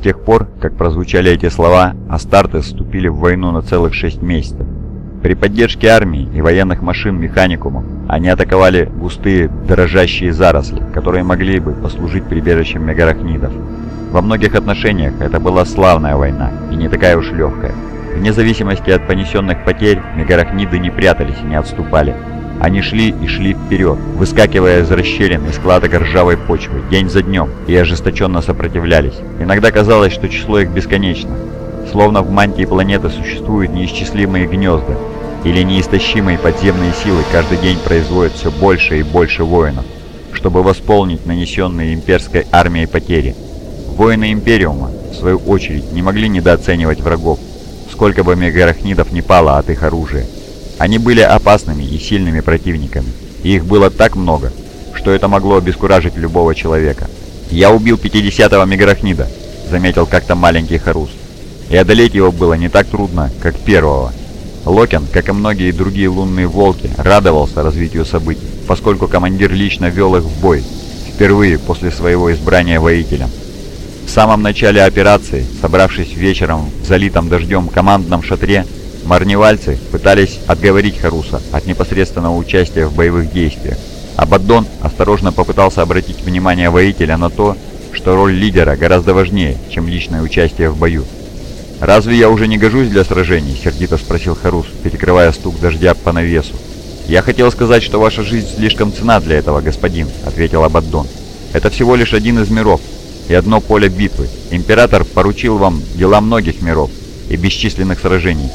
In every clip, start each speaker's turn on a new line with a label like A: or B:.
A: тех пор, как прозвучали эти слова, Астарты вступили в войну на целых шесть месяцев. При поддержке армии и военных машин механикумов они атаковали густые дрожащие заросли, которые могли бы послужить прибежищем мегарахнидов. Во многих отношениях это была славная война и не такая уж легкая. Вне зависимости от понесенных потерь, мегарахниды не прятались и не отступали. Они шли и шли вперед, выскакивая из расщелин и складок ржавой почвы, день за днем, и ожесточенно сопротивлялись. Иногда казалось, что число их бесконечно. Словно в мантии планеты существуют неисчислимые гнезда, или неистощимые подземные силы каждый день производят все больше и больше воинов, чтобы восполнить нанесенные имперской армией потери. Воины Империума, в свою очередь, не могли недооценивать врагов, сколько бы мегарахнидов не пало от их оружия. Они были опасными и сильными противниками, и их было так много, что это могло обескуражить любого человека. «Я убил 50-го мегарахнида», — заметил как-то маленький Харус. И одолеть его было не так трудно, как первого. Локен, как и многие другие лунные волки, радовался развитию событий, поскольку командир лично вел их в бой, впервые после своего избрания воителем. В самом начале операции, собравшись вечером в залитом дождем командном шатре, марневальцы пытались отговорить Харуса от непосредственного участия в боевых действиях. Абаддон осторожно попытался обратить внимание воителя на то, что роль лидера гораздо важнее, чем личное участие в бою. «Разве я уже не гожусь для сражений?» — сердито спросил Харус, перекрывая стук дождя по навесу. «Я хотел сказать, что ваша жизнь слишком цена для этого, господин», — ответил Абаддон. «Это всего лишь один из миров, и одно поле битвы. Император поручил вам дела многих миров и бесчисленных сражений.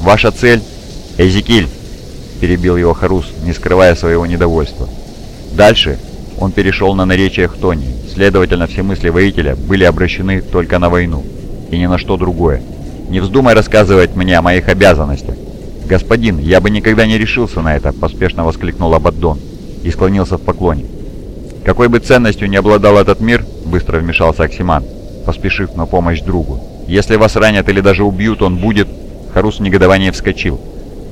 A: Ваша цель — Эзекиль!» — перебил его Харус, не скрывая своего недовольства. Дальше он перешел на наречие Хтонии, следовательно, все мысли воителя были обращены только на войну и ни на что другое. «Не вздумай рассказывать мне о моих обязанностях!» «Господин, я бы никогда не решился на это!» — поспешно воскликнул Абаддон и склонился в поклоне. «Какой бы ценностью не обладал этот мир, — быстро вмешался Оксиман, поспешив на помощь другу, — если вас ранят или даже убьют, он будет...» Харус в вскочил.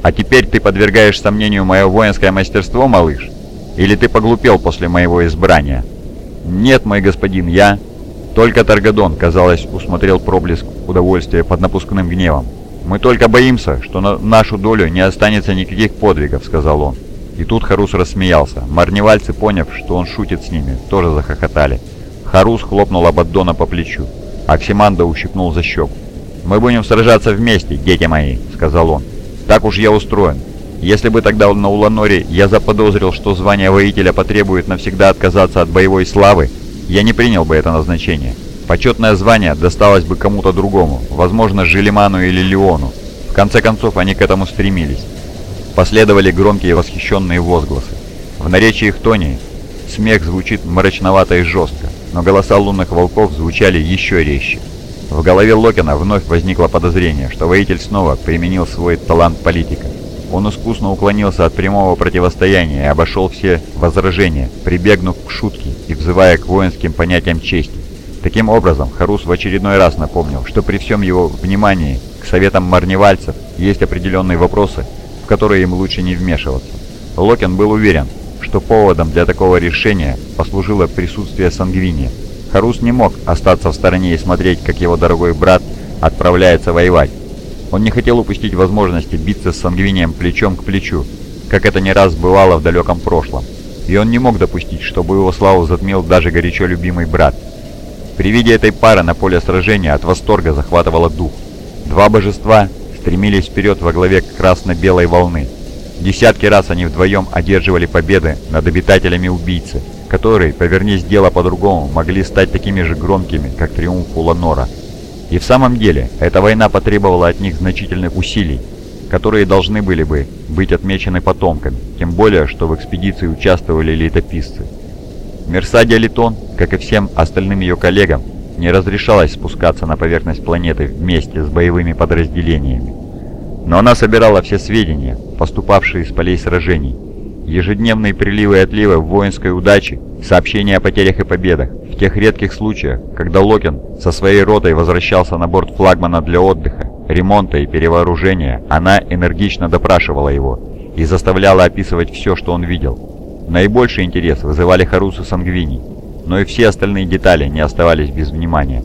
A: «А теперь ты подвергаешь сомнению мое воинское мастерство, малыш? Или ты поглупел после моего избрания?» «Нет, мой господин, я...» Только Таргадон, казалось, усмотрел проблеск удовольствия под напускным гневом. «Мы только боимся, что на нашу долю не останется никаких подвигов», — сказал он. И тут Харус рассмеялся. Марневальцы, поняв, что он шутит с ними, тоже захохотали. Харус хлопнул Абаддона по плечу. Оксиманда ущипнул за щеку. «Мы будем сражаться вместе, дети мои», — сказал он. «Так уж я устроен. Если бы тогда на Уланоре я заподозрил, что звание воителя потребует навсегда отказаться от боевой славы, я не принял бы это назначение. Почетное звание досталось бы кому-то другому, возможно, Желиману или Леону. В конце концов, они к этому стремились. Последовали громкие восхищенные возгласы. В наречии Хтонии смех звучит мрачновато и жестко, но голоса лунных волков звучали еще резче. В голове Локина вновь возникло подозрение, что воитель снова применил свой талант политика. Он искусно уклонился от прямого противостояния и обошел все возражения, прибегнув к шутке и взывая к воинским понятиям чести. Таким образом, Харус в очередной раз напомнил, что при всем его внимании к советам марневальцев есть определенные вопросы, которые им лучше не вмешиваться. Локин был уверен, что поводом для такого решения послужило присутствие Сангвиния. Харус не мог остаться в стороне и смотреть, как его дорогой брат отправляется воевать. Он не хотел упустить возможности биться с Сангвинием плечом к плечу, как это не раз бывало в далеком прошлом. И он не мог допустить, чтобы его славу затмил даже горячо любимый брат. При виде этой пары на поле сражения от восторга захватывало дух. Два божества стремились вперед во главе красно-белой волны. Десятки раз они вдвоем одерживали победы над обитателями убийцы, которые, повернись дело по-другому, могли стать такими же громкими, как триумф Уланора. И в самом деле, эта война потребовала от них значительных усилий, которые должны были бы быть отмечены потомками, тем более, что в экспедиции участвовали летописцы. Мерсадия Литон, как и всем остальным ее коллегам, не разрешалось спускаться на поверхность планеты вместе с боевыми подразделениями. Но она собирала все сведения, поступавшие из полей сражений, ежедневные приливы и отливы воинской удачи, сообщения о потерях и победах. В тех редких случаях, когда Локин со своей ротой возвращался на борт флагмана для отдыха, ремонта и перевооружения, она энергично допрашивала его и заставляла описывать все, что он видел. Наибольший интерес вызывали Харусу Сангвини, но и все остальные детали не оставались без внимания.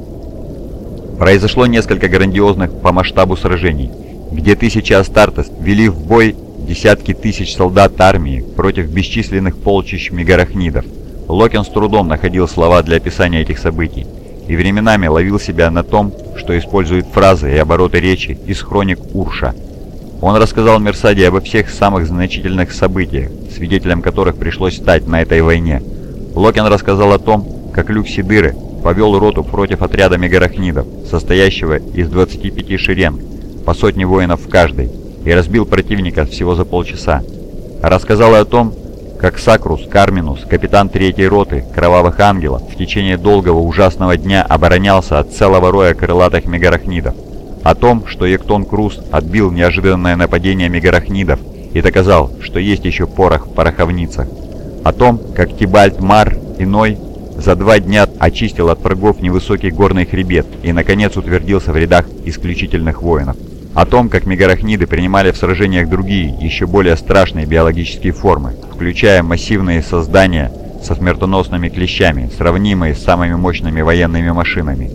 A: Произошло несколько грандиозных по масштабу сражений, где тысячи Астартес вели в бой десятки тысяч солдат армии против бесчисленных полчищ мегарахнидов. Локин с трудом находил слова для описания этих событий и временами ловил себя на том, что использует фразы и обороты речи из хроник Урша. Он рассказал Мерсаде обо всех самых значительных событиях, свидетелем которых пришлось стать на этой войне. Локин рассказал о том, как Люк Сидыры повел роту против отряда мегарахнидов, состоящего из 25 шеренг, по сотне воинов в каждой, и разбил противника всего за полчаса. Рассказал о том, как Сакрус Карминус, капитан третьей роты Кровавых Ангелов, в течение долгого ужасного дня оборонялся от целого роя крылатых мегарахнидов. О том, что Ектон Круз отбил неожиданное нападение мегарахнидов и доказал, что есть еще порох в пороховницах. О том, как Тибальт Мар иной за два дня очистил от врагов невысокий горный хребет и, наконец, утвердился в рядах исключительных воинов. О том, как мегарахниды принимали в сражениях другие, еще более страшные биологические формы, включая массивные создания со смертоносными клещами, сравнимые с самыми мощными военными машинами.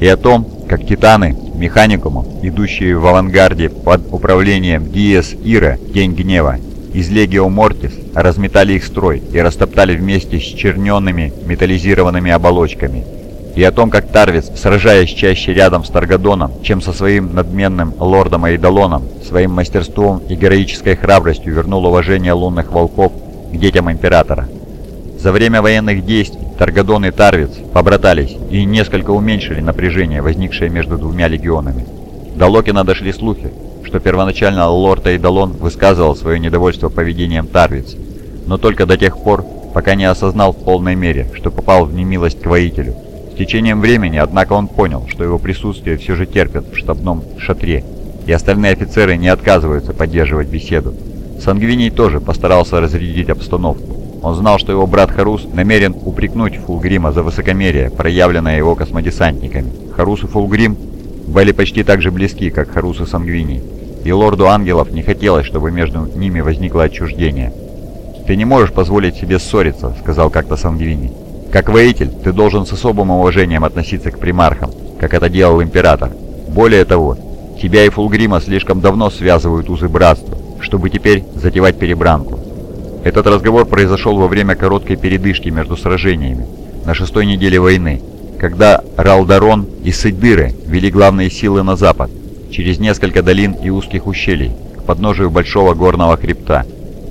A: И о том, как титаны, механикумы, идущие в авангарде под управлением Диес Ира, День Гнева, из Легио Мортис, разметали их строй и растоптали вместе с черненными металлизированными оболочками – и о том, как Тарвиц, сражаясь чаще рядом с Таргадоном, чем со своим надменным лордом Эйдалоном, своим мастерством и героической храбростью вернул уважение лунных волков к детям Императора. За время военных действий Таргадон и Тарвиц побратались и несколько уменьшили напряжение, возникшее между двумя легионами. До Локина дошли слухи, что первоначально лорд Эйдалон высказывал свое недовольство поведением Тарвиц, но только до тех пор, пока не осознал в полной мере, что попал в немилость к воителю. С течением времени, однако, он понял, что его присутствие все же терпят в штабном шатре, и остальные офицеры не отказываются поддерживать беседу. Сангвиний тоже постарался разрядить обстановку. Он знал, что его брат Харус намерен упрекнуть Фулгрима за высокомерие, проявленное его космодесантниками. Харус и Фулгрим были почти так же близки, как Харус и Сангвиний, и лорду ангелов не хотелось, чтобы между ними возникло отчуждение. «Ты не можешь позволить себе ссориться», — сказал как-то Сангвиний. Как воитель, ты должен с особым уважением относиться к примархам, как это делал император. Более того, тебя и Фулгрима слишком давно связывают узы братства, чтобы теперь затевать перебранку. Этот разговор произошел во время короткой передышки между сражениями, на шестой неделе войны, когда Ралдарон и Сыдыры вели главные силы на запад, через несколько долин и узких ущелий, к подножию большого горного хребта.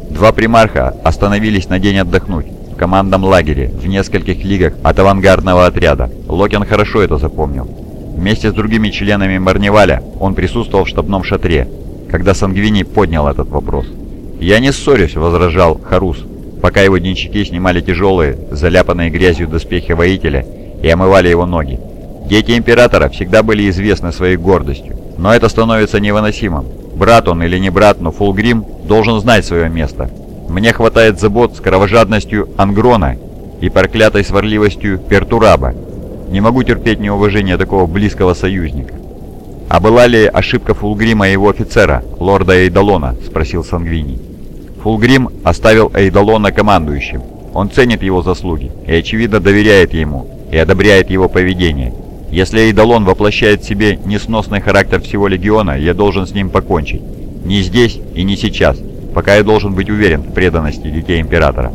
A: Два примарха остановились на день отдохнуть, командном лагере, в нескольких лигах от авангардного отряда. Локин хорошо это запомнил. Вместе с другими членами Марневаля он присутствовал в штабном шатре, когда Сангвини поднял этот вопрос. «Я не ссорюсь», — возражал Харус, пока его денщики снимали тяжелые, заляпанные грязью доспехи воителя и омывали его ноги. Дети Императора всегда были известны своей гордостью, но это становится невыносимым. Брат он или не брат, но Фулгрим должен знать свое место, мне хватает забот с кровожадностью Ангрона и проклятой сварливостью Пертураба. Не могу терпеть неуважение такого близкого союзника. «А была ли ошибка Фулгрима и его офицера, лорда Эйдалона?» – спросил Сангвини. Фулгрим оставил Эйдалона командующим. Он ценит его заслуги и, очевидно, доверяет ему и одобряет его поведение. Если Эйдалон воплощает в себе несносный характер всего легиона, я должен с ним покончить. Не здесь и не сейчас – пока я должен быть уверен в преданности детей Императора.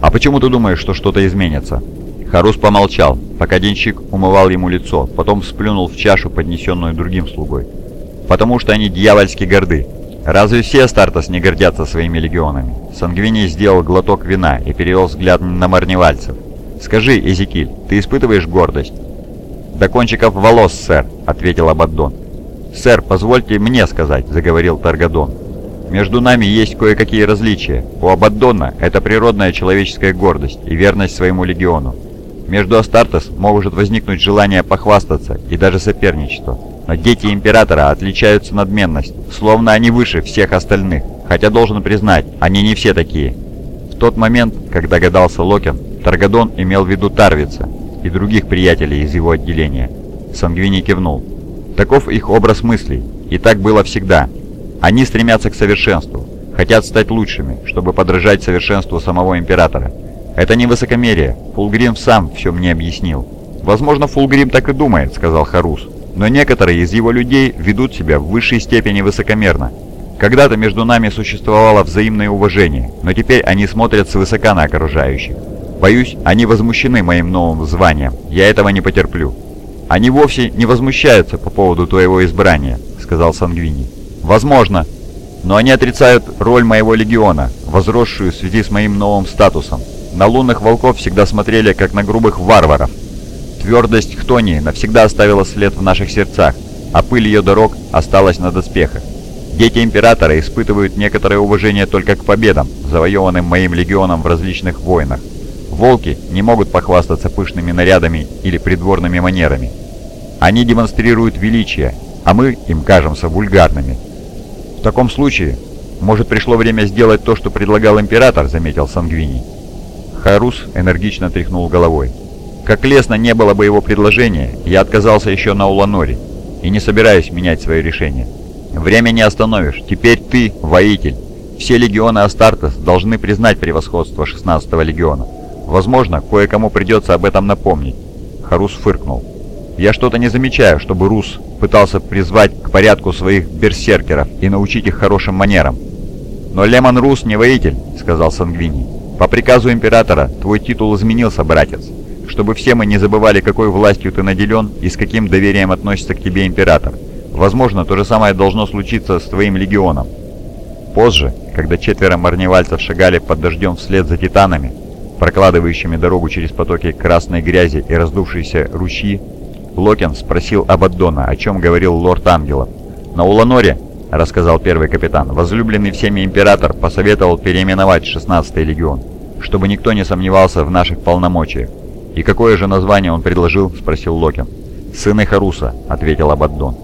A: А почему ты думаешь, что что-то изменится?» Харус помолчал, пока денщик умывал ему лицо, потом сплюнул в чашу, поднесенную другим слугой. «Потому что они дьявольски горды. Разве все Астартес не гордятся своими легионами?» Сангвини сделал глоток вина и перевел взгляд на марневальцев. «Скажи, Эзекиль, ты испытываешь гордость?» «До кончиков волос, сэр», — ответил Абаддон. «Сэр, позвольте мне сказать», — заговорил Таргадон. Между нами есть кое-какие различия. У Абаддона это природная человеческая гордость и верность своему легиону. Между Астартес может возникнуть желание похвастаться и даже соперничество. Но дети Императора отличаются надменностью, словно они выше всех остальных, хотя должен признать, они не все такие. В тот момент, когда догадался Локин, Таргадон имел в виду Тарвица и других приятелей из его отделения. Сангвини кивнул. Таков их образ мыслей, и так было всегда, они стремятся к совершенству, хотят стать лучшими, чтобы подражать совершенству самого Императора. Это не высокомерие, Фулгрим сам все мне объяснил. «Возможно, Фулгрим так и думает», — сказал Харус. Но некоторые из его людей ведут себя в высшей степени высокомерно. Когда-то между нами существовало взаимное уважение, но теперь они смотрят свысока на окружающих. Боюсь, они возмущены моим новым званием. Я этого не потерплю». «Они вовсе не возмущаются по поводу твоего избрания», — сказал Сангвини. «Возможно. Но они отрицают роль моего легиона, возросшую в связи с моим новым статусом. На лунных волков всегда смотрели, как на грубых варваров. Твердость Хтонии навсегда оставила след в наших сердцах, а пыль ее дорог осталась на доспехах. Дети Императора испытывают некоторое уважение только к победам, завоеванным моим легионом в различных войнах. Волки не могут похвастаться пышными нарядами или придворными манерами. Они демонстрируют величие, а мы им кажемся вульгарными. В таком случае, может пришло время сделать то, что предлагал Император, заметил Сангвини. Харус энергично тряхнул головой. Как лестно не было бы его предложения, я отказался еще на Уланоре и не собираюсь менять свое решение. Время не остановишь. Теперь ты воитель. Все легионы Астартес должны признать превосходство 16-го легиона. Возможно, кое-кому придется об этом напомнить. Харус фыркнул. Я что-то не замечаю, чтобы Рус пытался призвать к порядку своих берсеркеров и научить их хорошим манерам. «Но Лемон Рус не воитель», — сказал Сангвини. «По приказу Императора твой титул изменился, братец. Чтобы все мы не забывали, какой властью ты наделен и с каким доверием относится к тебе Император. Возможно, то же самое должно случиться с твоим легионом. Позже, когда четверо марневальцев шагали под дождем вслед за титанами, прокладывающими дорогу через потоки красной грязи и раздувшиеся ручьи, Локин спросил Абаддона, о чем говорил лорд Ангелов. «На Уланоре, — рассказал первый капитан, — возлюбленный всеми император посоветовал переименовать 16-й легион, чтобы никто не сомневался в наших полномочиях. «И какое же название он предложил?» — спросил Локин. «Сыны Харуса», — ответил Абаддон.